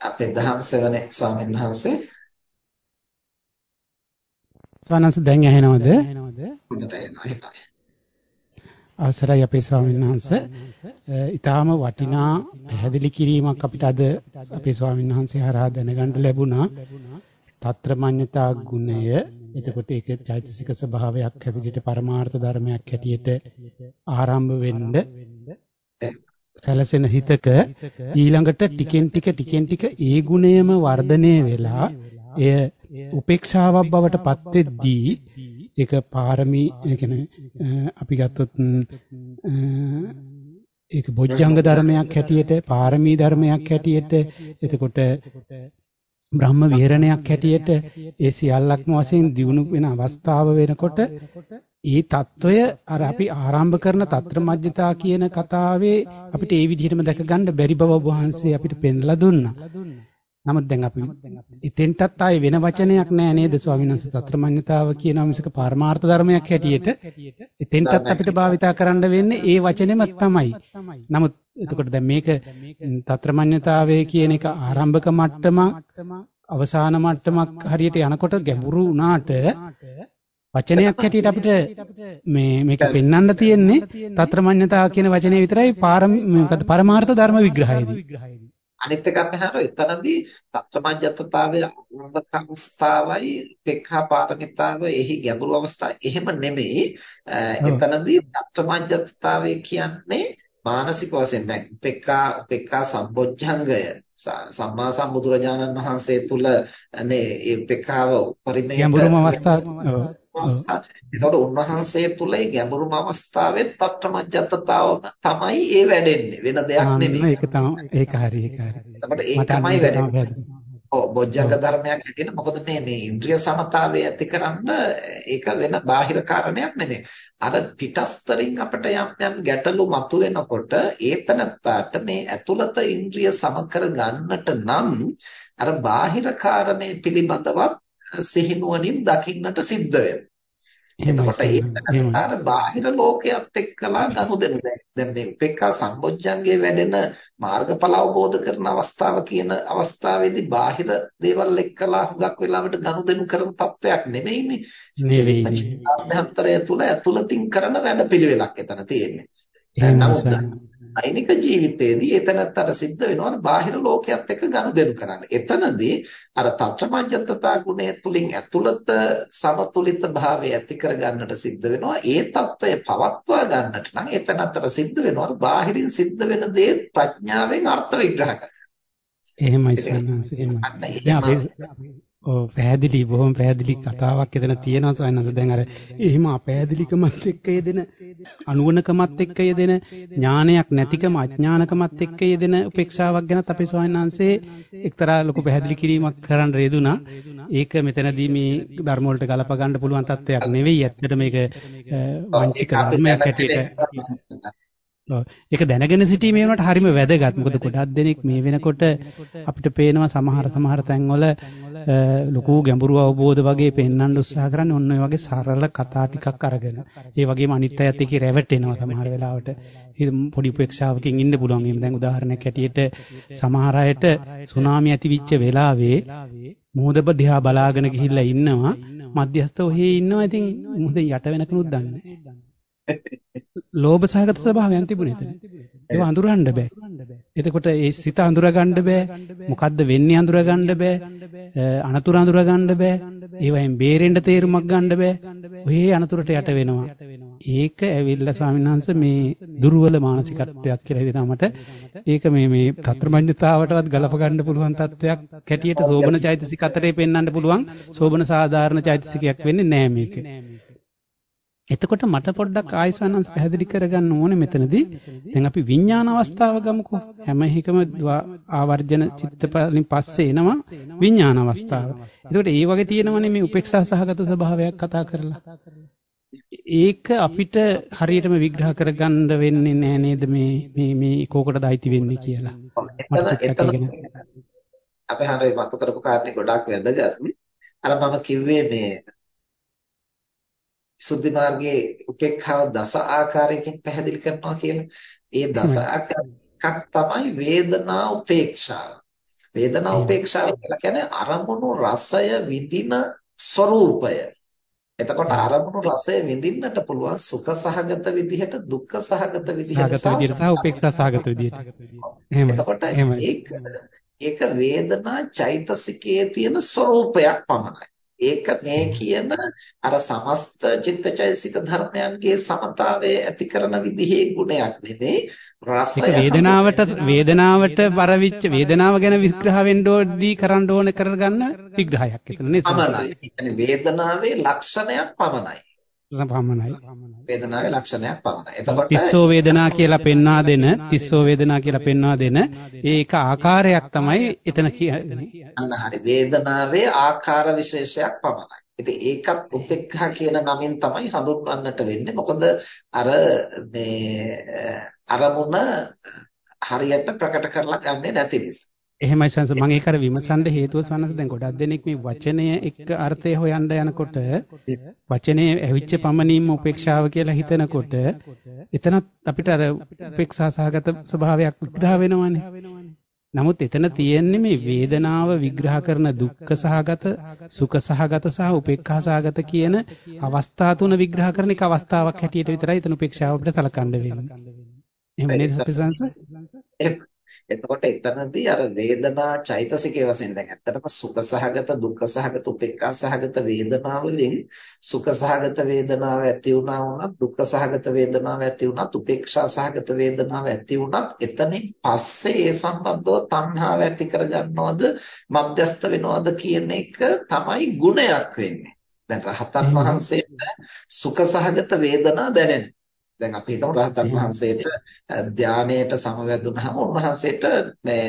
අපේ දහම් සෙවනේ ස්වාමීන් වහන්සේ ස්වාමීන් දැන් ඇහෙනවද? හොඳට ඇහෙනවා. අවසරයි අපේ ස්වාමීන් වහන්සේ. ඊටාම වටිනා පැහැදිලි කිරීමක් අපිට අද අපේ ස්වාමීන් වහන්සේ හරහා දැනගන්න ලැබුණා. తත්‍රමඤ්ඤතා ගුණය එතකොට ඒක චෛතසික ස්වභාවයක් හැටියට පරමාර්ථ ධර්මයක් හැටියට ආරම්භ වෙන්න සැලසෙන හිතක ඊළඟට ටිකෙන් ටික ටිකෙන් ටික ඒ ගුණයම වර්ධනය වෙලා එය උපේක්ෂාවක් බවට පත් වෙද්දී ඒක පාරමී ඒ කියන්නේ අපි ගත්තොත් ඒක බොජ්ජංග ධර්මයක් හැටියට පාරමී ධර්මයක් හැටියට එතකොට බ්‍රහ්ම විහරණයක් හැටියට ඒ සියල්ලක්ම වශයෙන් දිනු වෙන අවස්ථාව වෙනකොට ඒ తত্ত্বය අර අපි ආරම්භ කරන తත්‍ර මජ්ජතා කියන කතාවේ අපිට ඒ විදිහටම දැක ගන්න බැරි බව වහන්සේ අපිට පෙන්ලා දුන්නා. නමුත් දැන් අපි ඉතින්ටත් ආයේ වෙන වචනයක් නෑ නේද ස්වාමීන් වහන්සේ తත්‍ර මඤ්ඤතාව කියන මිසක පරමාර්ථ ධර්මයක් හැටියට ඉතින්ටත් අපිට භාවිතා කරන්න වෙන්නේ ඒ වචනේම තමයි. නමුත් එතකොට දැන් මේක తත්‍ර මඤ්ඤතාවේ කියන එක ආරම්භක මට්ටමක් අවසාන මට්ටමක් හරියට යනකොට ගැඹුරු වුණාට වචනයක් හැටියට අපිට මේ මේක පෙන්වන්න තියෙන්නේ తත්‍රමඤ්ඤතාව කියන වචනේ විතරයි පරමාර්ථ ධර්ම විග්‍රහයේදී. අනිත් එක අපි හරෝ එතනදී තත්ත්වමජ්ජත්තාවයේ ආරම්භක අවස්ථාවයි පෙක්ඛා පාරමිතාව එහි ගැඹුරු අවස්ථාව එහෙම නෙමෙයි. එතනදී තත්ත්වමජ්ජත්තාවය කියන්නේ මානසික වශයෙන් දැන් පෙක්ඛා පෙක්ඛා සම්බොජ්ජංගය. සම්මා සම්බුදුරජාණන් වහන්සේ තුල නේ පෙක්ඛාව පරිමේය ගැඹුරුම අවස්ථාව එතකොට උන්වහන්සේ තුල ඒ ගැඹුරුම අවස්ථාවෙත් පත්‍රමජ්ජත්තතාව තමයි ඒ වැඩෙන්නේ වෙන දෙයක් නෙමෙයි. ඒක තමයි ඒක හරි ඒක හරි. එතකොට ඒ තමයි වැඩෙන්නේ. ඔව් බොජ්ජංග ධර්මයක් හැටියට මොකද මේ මේ ඉන්ද්‍රිය සමතාවය ඇතිකරන්න ඒක වෙන බාහිර කාරණයක් නෙමෙයි. අර පිටස්තරින් අපිට යම් යම් ගැටලු මතුවෙනකොට ඒතනත්තාට මේ ඇතුළත ඉන්ද්‍රිය සමකර ගන්නට නම් අර බාහිර කාරණේ පිළිබඳවත් සිහිනුවණින් දකින්නට සිද්ධ වෙනවා. එතකොට ඒක අර බාහිර ලෝකයක් එක්කලා ගනුදෙනු දැන් මේ උපේක්ඛා සම්බොජ්ජංගේ වැඩෙන මාර්ගඵල අවබෝධ කරන අවස්ථාව කියන අවස්ථාවේදී බාහිර දේවල් එක්කලා හුඟක් වෙලාවට ගනුදෙනු කරන තත්වයක් නෙමෙයිනේ. නෙවෙයි. අභ්‍යන්තරය තුල ඇතුළතින් කරන වැඩපිළිවෙලක් එතන තියෙන්නේ. නමුත් දෛනික ජීවිතයේදී එතනත් අර සිද්ධ වෙනවා බාහිර ලෝකයක් එක්ක ගනුදෙනු කරන්න. එතනදී අර තත්ත්වමඤ්ඤත්තතා ගුණය තුලින් ඇතුළත සමතුලිත භාවය ඇති කරගන්නට සිද්ධ වෙනවා. ඒ తত্ত্বය පවත්වා ගන්නට නම් එතනත් අර සිද්ධ වෙනවා බාහිරින් සිද්ධ වෙන දේ ප්‍රඥාවෙන් අර්ථ විග්‍රහ කරගන්න. එහෙමයි සන්නස එහෙමයි. දැන් අපි ඔව් පැහැදිලි බොහොම පැහැදිලි කතාවක් එතන තියෙනවා සයන්ස දැන් අර එහෙම අපැහැදිලිකමත් එක්ක යෙදෙන අනුවණකමත් එක්ක යෙදෙන ඥානයක් නැතිකම අඥානකමත් එක්ක යෙදෙන උපේක්ෂාවක් ගැනත් අපේ සයන්හන්සේ එක්තරා ලොකු පැහැදිලි කිරීමක් කරන්න රෙදුනා ඒක මෙතනදී මේ ධර්ම වලට ගලප ගන්න පුළුවන් තත්ත්වයක් නෙවෙයි. ඇත්තට මේක වංචික ධර්මයක් හැටියට. ඒක දැනගෙන සිටීමේ වුණාට හරිම වැදගත්. මොකද ගොඩක් දෙනෙක් මේ වෙනකොට අපිට පේනවා සමහර සමහර තැන්වල ලොකු ගැඹුරු අවබෝධ වගේ පෙන්වන්න උත්සාහ කරන්නේ ඔන්න ඔය වගේ සරල කතා ටිකක් අරගෙන. ඒ වගේම අනිත් අයත් එක්ක රැවටෙනවා සමහර වෙලාවට. පොඩි උපේක්ෂාවකින් ඉන්න පුළුවන්. එහෙම දැන් උදාහරණයක් ඇටියට සමහර අයට සුනාමි ඇතිවිච්ච වෙලාවේ මුහුදබ දිහා බලාගෙන ගිහිල්ලා ඉන්නවා. මධ්‍යස්ථ ඔහේ ඉන්නවා. ඉතින් මුහුද යට වෙනකනුත් දන්නේ නැහැ. ලෝභ සහගත ස්වභාවයන් තිබුණේ එතන. ඒව අඳුරන්න බෑ. එතකොට ඒ සිත අඳුරගන්න බෑ. මොකද්ද වෙන්නේ අඳුරගන්න බෑ. අනතුරු අඳුරගන්න බෑ. ඒවයින් බේරෙන්න තේරුමක් ගන්න බෑ. ඔය අනතුරට යට වෙනවා. ඒක ඇවිල්ලා ස්වාමීන් වහන්සේ මේ දුර්වල මානසිකත්වයක් කියලා හිතනවා මට. ඒක මේ මේ තත්ත්වමඤ්ඤතාවටවත් ගලප ගන්න පුළුවන් තත්වයක් කැටියට සෝබන චෛතසික අතරේ පෙන්වන්න පුළුවන් සෝබන සාධාරණ චෛතසිකයක් වෙන්නේ නෑ මේක. එතකොට මට පොඩ්ඩක් ආයසනන්ස් පැහැදිලි කරගන්න ඕනේ මෙතනදී. දැන් අපි විඥාන අවස්ථාව ගමුකෝ. හැම එකම ආවර්ජන චිත්තපලින් පස්සේ එනවා විඥාන අවස්ථාව. එතකොට ඒ වගේ තියෙනවනේ මේ උපේක්ෂා සහගත ස්වභාවයක් කතා කරලා. ඒක අපිට හරියටම විග්‍රහ කරගන්න වෙන්නේ නැහැ නේද මේ මේ මේ කෝකටද අයිති වෙන්නේ කියලා. අපේ හරිය මතු කරපු කාරණේ ගොඩාක් වැදගත්. අර මම කිව්වේ මේ සුද්ධි මාර්ගයේ උපේක්ඛාව දස ආකාරයකින් පැහැදිලි කරනවා කියලා. ඒ දස තමයි වේදනා උපේක්ෂාව. වේදනා උපේක්ෂාව කියලා කියන්නේ අරමුණු රසය විඳින ස්වરૂපය. එතකොට අරමුණු රසය විඳින්නට පුළුවන් සුඛ සහගත විදිහට දුක්ඛ සහගත විදිහට සහ උපේක්ෂා සහගත විදිහට. එහෙම. එතකොට ඒක ඒක වේදනා චෛතසිකයේ තියෙන ස්වરૂපයක් පමණයි. ඒක මේ කියන අර සමස්ත චිත්තචෛසික ධර්මයන්ගේ සමතාවයේ ඇති කරන විදිහේ ගුණයක් නෙමෙයි රසය වේදනාවට වේදනාවට පරවිච්ච වේදනාව ගැන විග්‍රහ වෙන්න ඕදී කරන්න ඕන කරගන්න විග්‍රහයක් එතන නේද? පමණයි. වේදනාවේ ලක්ෂණයක් පමණයි. පමණයි. වේදනාවේ ලක්ෂණයක් පමණයි. එතකොට තිස්සෝ වේදනා කියලා පෙන්වා දෙන තිස්සෝ වේදනා කියලා පෙන්වා දෙන ඒක ආකාරයක් තමයි එතන කියන්නේ. අන්න හරි. වේදනාවේ ආකාර විශේෂයක් පමණයි. ඉතින් ඒකත් උපේක්ඛා කියන නමින් තමයි හඳුන්වන්නට වෙන්නේ. මොකද අර මේ අරමුණ හරියට ප්‍රකට කරලා ගන්නෙ නැති නිසා. එහෙමයි සංස මම ඒක අර විමසන්න හේතුව සංස දැන් ගොඩක් දෙනෙක් මේ වචනය එක්ක අර්ථය හොයන්න යනකොට වචනේ ඇවිච්ච පමණින්ම උපේක්ෂාව කියලා හිතනකොට එතනත් අපිට අර උපේක්ෂා සහගත ස්වභාවයක් විග්‍රහ වෙනවනේ. නමුත් එතන තියෙන්නේ මේ වේදනාව විග්‍රහ කරන දුක්ඛ සහගත සුඛ සහගත සහ උපේක්ඛා සහගත කියන අවස්ථා තුන විග්‍රහ කරන එක අවස්ථාවක් හැටියට විතරයි එතන උපේක්ෂාව අපිට සලකන්න වෙන්නේ. එහෙම නේද සපිසංශ? එතකොට එතනදී අර වේදනා චෛතසිකයේ වශයෙන් දැන් ඇත්තටම සුඛ සහගත දුක්ඛ සහගත උපේක්ඛා සහගත වේදනාවලින් සුඛ සහගත වේදනාව ඇති වුණා වුණත් දුක්ඛ සහගත වේදනාව ඇති වුණත් උපේක්ෂා සහගත වේදනාව ඇති වුණත් එතනින් පස්සේ ඒ සම්බන්ධව තණ්හාව ඇති කරගන්නවද මධ්‍යස්ත වෙනවද කියන එක තමයි ගුණයක් වෙන්නේ. දැන් රහතන් වහන්සේට සුඛ සහගත වේදනා දැනෙනවා. දැන් අපි හිතමු රහතන් වහන්සේට ධානයේට සමවැදුනහම උන්වහන්සේට මේ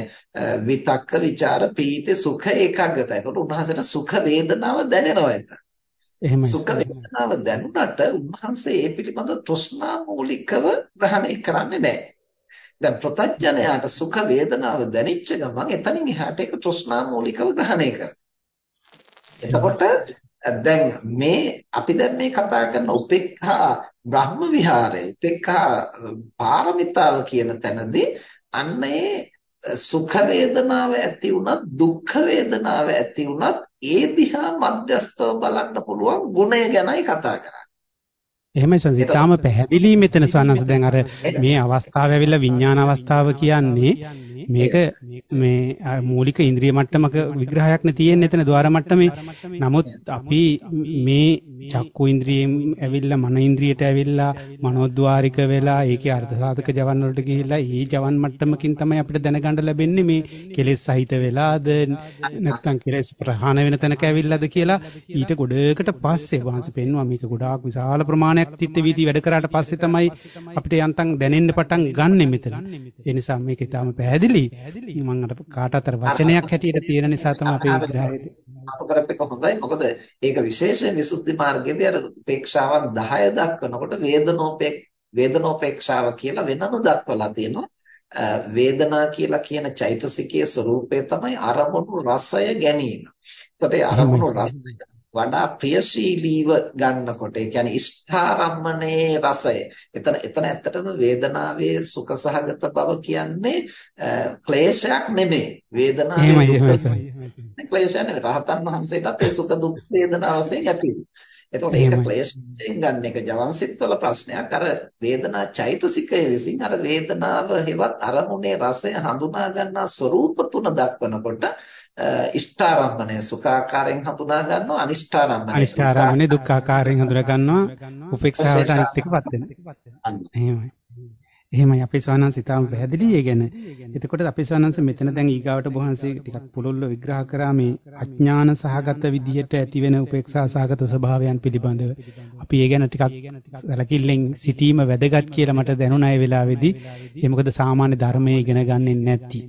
විතක්ක ਵਿਚාර පීති සුඛ ඒකාග්‍රතයි. ඒකට උන්වහන්සේට සුඛ වේදනාව දැනෙනවා ඒක. එහෙමයි. සුඛ වේදනාව දැනුණාට උන්වහන්සේ ඒ පිළිබඳ තෘෂ්ණා මූලිකව ග්‍රහණය කරන්නේ නැහැ. දැන් ප්‍රත්‍යඥයාට සුඛ වේදනාව දැනෙච්ච ගමන් එතනින් එහාට ඒක තෘෂ්ණා මූලිකව ග්‍රහණය කරනවා. එතකොට දැන් මේ අපි දැන් මේ කතා කරන උපේක්ඛා බ්‍රහ්ම විහාරය උපේක්ඛා පාරමිතාව කියන තැනදී අන්න ඒ සුඛ වේදනාව ඇති වුණත් දුක්ඛ වේදනාව ඇති වුණත් ඒ දිහා මධ්‍යස්තව බලන්න පුළුවන් ගුණය ගැනයි කතා කරන්නේ. එහෙමයි සංසිතාම පැහැදිලි මෙතන සවනස දැන් අර මේ අවස්ථාව ඇවිල්ලා විඥාන අවස්ථාව කියන්නේ මේක මේ මූලික ඉන්ද්‍රිය මට්ටමක විග්‍රහයක් නේ තියෙන්නේ එතන ద్వාර මට්ටමේ. නමුත් අපි මේ චක්කු ඉන්ද්‍රියෙන් ඇවිල්ලා මන ඉන්ද්‍රියට ඇවිල්ලා මනෝද්වාරික වෙලා ඒකේ අර්ධ සාධක ජවන් වලට ගිහිල්ලා ඒ ජවන් මට්ටමකින් තමයි අපිට දැනගන්න ලැබෙන්නේ මේ කෙලෙස් සහිත වෙලාද නැත්නම් කෙලෙස් ප්‍රහාණය වෙන තැනක ඇවිල්ලාද කියලා ඊට ගොඩකට පස්සේ වහන්සේ පෙන්වුවා මේක ගොඩාක් විශාල ප්‍රමාණයක් චිත්ත වීති වැඩ කරාට පස්සේ තමයි අපිට යන්තම් දැනෙන්න පටන් ගන්නෙ මෙතන. ඒ නිසා මේක ඊටාම පැහැදිලි. මම අර කාට අතර වචනයක් හැටියට තියෙන නිසා තමයි අපි විග්‍රහය අප කරපේක හොඳයි. මොකද ඒක විශේෂයෙන් විසුද්ධි මාර්ගයේදී අර උපේක්ෂාවන් 10 දක්වනකොට වේදනෝපේක් වේදනෝපේක්ෂාව කියලා වෙනම දක්වලා තියෙනවා. වේදනා කියලා කියන චෛතසිකයේ ස්වરૂපය තමයි අරමුණු රසය ගැනීම. එතකොට අරමුණු රසය වඩා ප්‍රියශීලීව ගන්නකොට ඒ කියන්නේ ඉෂ්ඨාරම්මනේ රසය. එතන එතන ඇත්තටම වේදනාවේ සුඛසහගත බව කියන්නේ ක්ලේශයක් නෙමෙයි. වේදනාවේ දුක ක්ලේශයක් නෙමෙයි. රහතන් වහන්සේටත් ඒ සුඛ දුක් වේදනා වශයෙන් ඇති එතකොට ඒක ක්ලේශයෙන් ගන්න එක. ජවන්සිටවල ප්‍රශ්නයක්. අර වේදනා චෛතසිකය විසින් අර වේදනාව හෙවත් අරමුණේ රසය හඳුනා ගන්නා ස්වરૂප තුන දක්වනකොට ඉෂ්ඨාරම්මණය සුඛාකාරයෙන් හඳුනා ගන්නවා අනිෂ්ඨාරම්මණය අනිෂ්ඨාරම්මණය දුක්ඛාකාරයෙන් හඳුනා ගන්නවා. උපේක්ෂාවට අනිත් එකපත් වෙනවා. එහෙමයි එහෙමයි අපේ ස්වාමීන් ඉතාම පැහැදිලි ඒ ගැන. එතකොට අපේ ස්වාමීන් මෙතන දැන් ඊගාවට බොහන්සේ ටිකක් පුළුල්ව විග්‍රහ කරා මේ අඥාන සහගත විදිහට ඇතිවෙන උපේක්ෂා සහගත ස්වභාවයන් පිළිබඳව. අපි ඒ ගැන ටිකක් සැලකිල්ලෙන් සිටීම වැදගත් කියලා මට දැනුණා ඒ වෙලාවේදී. ඒ මොකද සාමාන්‍ය ධර්මයේ ඉගෙන ගන්නෙ නැති.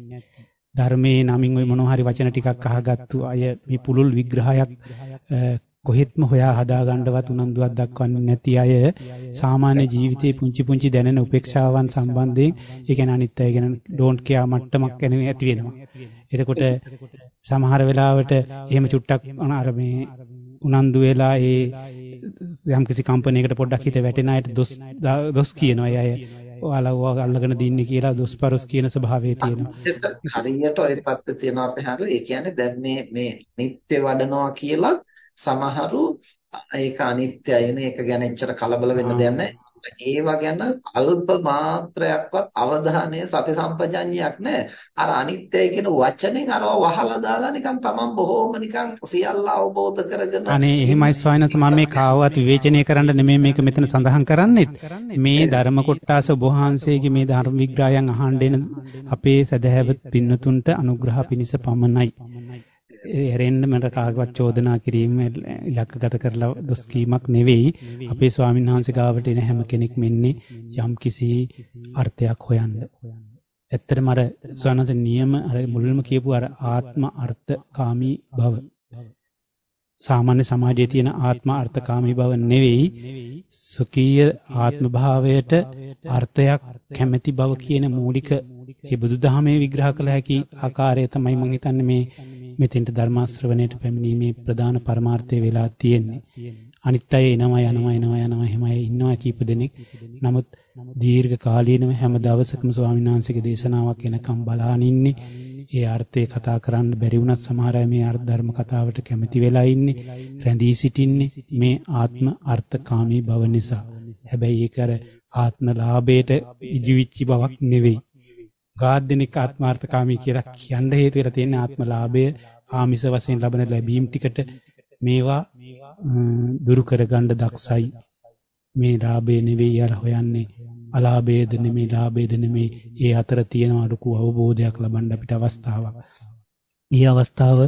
ධර්මයේ නමින් ওই මොනවා හරි වචන ටිකක් අහගත්තු අය මේ පුළුල් විග්‍රහයක් කොහෙත්ම හොයා හදා ගන්නවත් උනන්දුවක් දක්වන්නේ නැති අය සාමාන්‍ය ජීවිතේ පුංචි පුංචි දැනෙන උපේක්ෂාවන් සම්බන්ධයෙන් ඒ කියන්නේ අනිත් අය ගැන ඩෝන්ට් කෙයා මට්ටමක් එන ඇති වෙනවා. එතකොට සමහර වෙලාවට එහෙම චුට්ටක් අර මේ උනන්දු වෙලා ඒ යම්කිසි කම්පැනි එකකට පොඩ්ඩක් හිත වැටෙන අයට දොස් දොස් කියනවා. ඒ අය ඔයාලා අල්ලගෙන දින්නේ කියලා දොස්පරොස් කියන ස්වභාවය තියෙනවා. හරියට ඔය පැත්ත තියෙනවා අපේ හරු. ඒ කියන්නේ දැන් මේ මේ නිත්‍ය වඩනවා කියලා සමහරු ඒක අනිත්‍යයි නේ ඒක ගැන එච්චර කලබල වෙන්න දෙයක් නැහැ. ඒවා ගැන අල්ප මාත්‍රයක්වත් අවධානය සති සම්පජඤ්ඤයක් නැහැ. අර අනිත්‍යයි කියන වචනෙන් අරව වහලා දාලා නිකන් තමන් බොහෝම නිකන් සියල්ල අවබෝධ කරගෙන අනේ එහෙමයි ස්වාමීනත් මම මේ කාවවත් විවේචනය කරන්න නෙමෙයි මේක මෙතන සඳහන් කරන්නේත් මේ ධර්ම කොටස ඔබ වහන්සේගේ මේ ධර්ම විග්‍රහයන් අහන්න අපේ සදහැවත් පින්නතුන්ට අනුග්‍රහ පිණිස පමණයි. හැරෙන්න මට කාගවත් චෝදනා කිරීම ඉලක්කගත කරලා දොස් කීමක් නෙවෙයි. අපේ ස්වාමීන් වහන්සේ ගාවට එන හැම කෙනෙක්ම ඉන්නේ යම් කිසි අර්ථයක් හොයන්න. ඇත්තටම අර ස්වාමීන් නියම අර මුලින්ම කියපු අර ආත්ම අර්ථකාමී බව. සාමාන්‍ය සමාජයේ තියෙන ආත්ම අර්ථකාමී බව නෙවෙයි. සුඛීය ආත්ම භාවයට අර්ථයක් කැමැති බව කියන මූලික ඒ බුදුදහමේ විග්‍රහ කළ හැකි ආකාරය තමයි මම හිතන්නේ මේ මෙතෙන්ට ධර්ම ශ්‍රවණයට පැමිණීමේ ප්‍රධාන පරමාර්ථය වෙලා තියෙන්නේ. අනිත් අය එනවා යනවා එනවා යනවා එහෙමයි ඉන්නවා කීප දෙනෙක්. නමුත් දීර්ඝ කාලීනව හැම දවසකම ස්වාමීන් වහන්සේගේ දේශනාවක් එනකම් බලාගෙන ඉන්නේ. ඒ අර්ථය කතා කරන්න බැරි වුණත් සමහර අය මේ ධර්ම කතාවට කැමති වෙලා ඉන්නේ. රැඳී සිටින්නේ මේ ආත්ම අර්ථකාමී බව නිසා. හැබැයි ඒක අර ආත්ම ලාභයට ඉදිවිච්ච බවක් නෙවෙයි. ගාද්දෙනික ආත්මාර්ථකාමී කියලා කියන්න හේතු වෙලා තියෙන ආත්මලාභය ආමිස වශයෙන් ලබන ලැබීම් ටිකට මේවා දුරු කරගන්න දක්සයි මේ ලාභය නෙවෙයි යාලා හොයන්නේ. අලාභයද නෙමෙයි ලාභයද නෙමෙයි ඒ අතර තියෙන ලොකු අවබෝධයක් ලබන්න අපිට අවස්ථාවක්. ඊ අවස්ථාව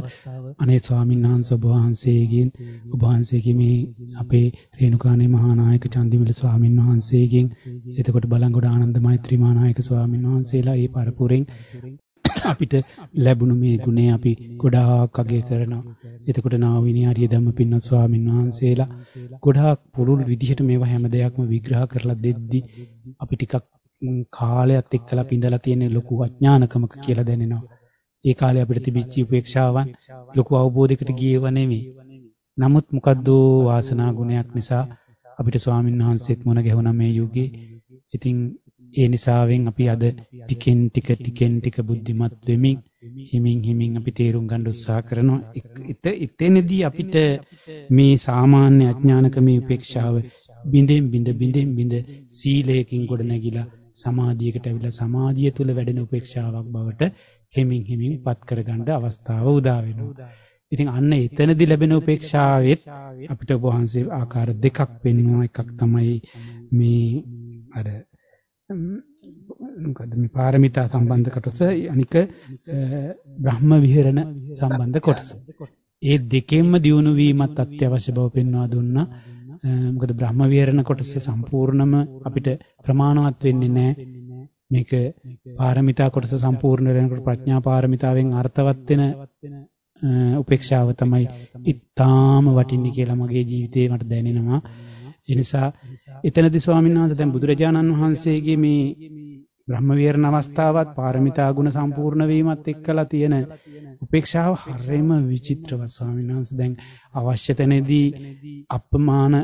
අනේ ස්වාමීන් වහන්සේ ඔබ වහන්සේගෙන් ඔබ වහන්සේගේ මේ අපේ රේණුකානේ මහානායක චන්දිමල ස්වාමීන් වහන්සේගෙන් එතකොට බලංගොඩ ආනන්ද මෛත්‍රී මහානායක ස්වාමීන් වහන්සේලා ඒ පරපුරෙන් අපිට ලැබුණු මේ ගුණය අපි ගොඩාක් අගය කරනවා. එතකොට නාවිනී ආර්ය ධම්ම පින්න ස්වාමීන් වහන්සේලා ගොඩාක් පුළුල් විදිහට මේවා හැම දෙයක්ම විග්‍රහ කරලා දෙද්දි අපි ටිකක් කාලයත් එක්කලා පිඳලා තියෙන ලොකු අඥානකමක කියලා දැනෙනවා. ඒ කාලේ අපිට තිබිච්ච උපේක්ෂාවන් ලොකු අවබෝධයකට ගියව නෙමෙයි. නමුත් මොකද්ද වාසනා ගුණයක් නිසා අපිට ස්වාමීන් වහන්සේත් මුණ ගැහුණා මේ යුගයේ. ඉතින් ඒ නිසාවෙන් අපි අද ටිකෙන් ටික ටිකෙන් ටික බුද්ධිමත් වෙමින් හිමින් හිමින් අපි තේරුම් ගන්න උත්සාහ කරනවා. එතනදී අපිට මේ සාමාන්‍ය අඥානකමේ උපේක්ෂාව බින්දෙන් බින්ද බින්දෙන් බින්ද සීලයකින් ගොඩ නැගිලා සමාධියකට ඇවිල්ලා සමාධිය තුල වැඩෙන උපේක්ෂාවක් බවට හිමින් හිමින් පත් කරගන්න අවස්ථාව උදා වෙනවා. ඉතින් අන්න එතනදී ලැබෙන උපේක්ෂාවෙත් අපිට වහන්සේ ආකාර දෙකක් පෙන්වනවා. එකක් තමයි මේ අර මොකද මේ පාරමිතා සම්බන්ධ කොටස අනික බ්‍රහ්ම විහරණ සම්බන්ධ කොටස. ඒ දෙකෙන්ම දියුණු වීමත් අත්‍යවශ්‍ය බව පෙන්වා දුන්නා. මොකද බ්‍රහ්ම විහරණ කොටස සම්පූර්ණම අපිට ප්‍රමාණවත් වෙන්නේ නැහැ. මේක පාරමිතා කොටස සම්පූර්ණ වෙනකොට ප්‍රඥා පාරමිතාවෙන් අර්ථවත් වෙන උපේක්ෂාව තමයි ඉතාම වටින්නේ කියලා මගේ ජීවිතේ මට දැනෙනවා. ඒ නිසා එතනදී ස්වාමීන් වහන්සේ දැන් බුදුරජාණන් වහන්සේගේ මේ බ්‍රහ්ම විහරණ අවස්ථාවත් පාරමිතා ගුණ සම්පූර්ණ වීමත් එක්කලා තියෙන උපේක්ෂාව හරියම විචිත්‍රවත් ස්වාමීන් වහන්සේ. දැන් අවශ්‍ය තැනදී අපමාන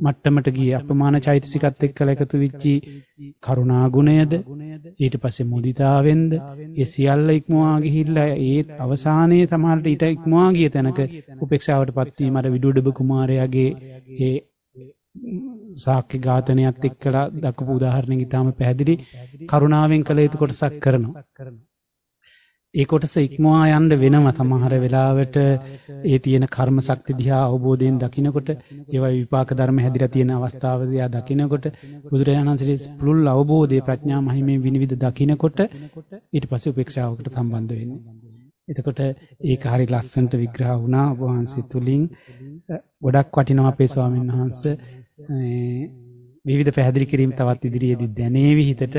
මට්ටමට ගියේ අපමාන චෛතසිකත් එක්කලා එකතු වෙච්චි කරුණා ගුණයද? ඊට පස්සේ මුදිතාවෙන්ද? ඒ සියල්ල ඉක්මවා ගිහිල්ලා ඒ අවසානයේ සමහරට ඊට ඉක්මවා ගිය තැනක උපේක්ෂාවටපත් වීම අර විදුඩබ කුමාරයාගේ ඒ සාක්ෂි ඝාතනයත් එක්කලා දක්වපු උදාහරණෙක ඊටාම පැහැදිලි. කරුණාවෙන් කළ යුතු කොටසක් කරනවා. ඒ කොටස ඉක්මවා යන්න වෙනවා. සමහර වෙලාවට ඒ තියෙන කර්ම ශක්ති දිහා අවබෝධයෙන් දකිනකොට ඒවා විපාක ධර්ම හැදිලා තියෙන අවස්ථාව දිහා දකිනකොට බුදුරජාණන් වහන්සේ පුළුල් අවබෝධයේ ප්‍රඥා මහිමෙන් විනිවිද දකිනකොට ඊට පස්සේ උපේක්ෂාවකට සම්බන්ධ වෙන්නේ. එතකොට ඒක හරි ලස්සනට විග්‍රහ වුණා. ඔබ වහන්සේ තුලින් ගොඩක් වටිනවා අපේ ස්වාමීන් වහන්සේ. විවිධ පැහැදිලි කිරීම් තවත් ඉදිරියේදී දැනේවි හිතට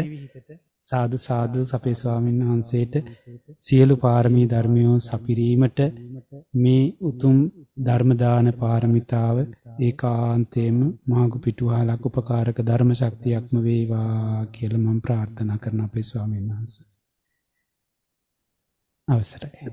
සාදු සාදු අපේ ස්වාමීන් වහන්සේට සියලු පාරමී ධර්මියෝ සපිරීමට මේ උතුම් ධර්ම දාන පාරමිතාව ඒකාන්තයෙන්ම මාගු පිටුවහලක් උපකාරක ධර්ම ශක්තියක්ම වේවා කියලා මම ප්‍රාර්ථනා කරන අපේ ස්වාමීන් වහන්සේ. අවසරයි.